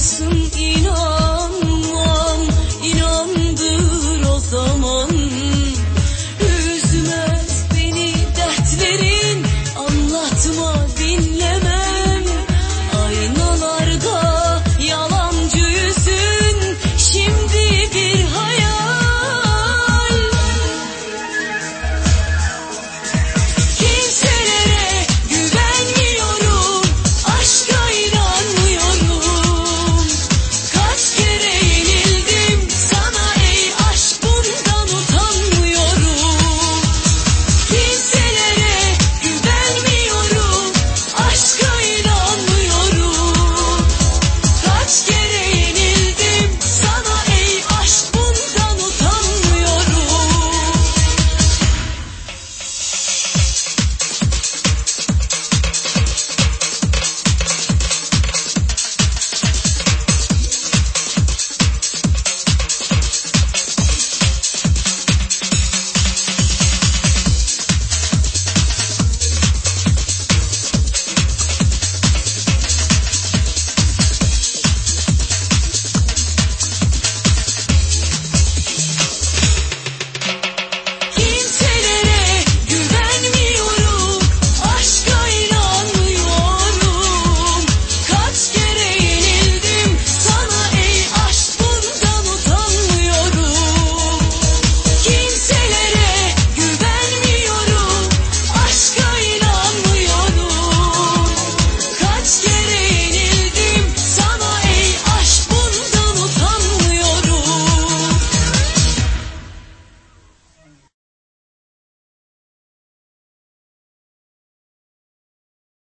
Git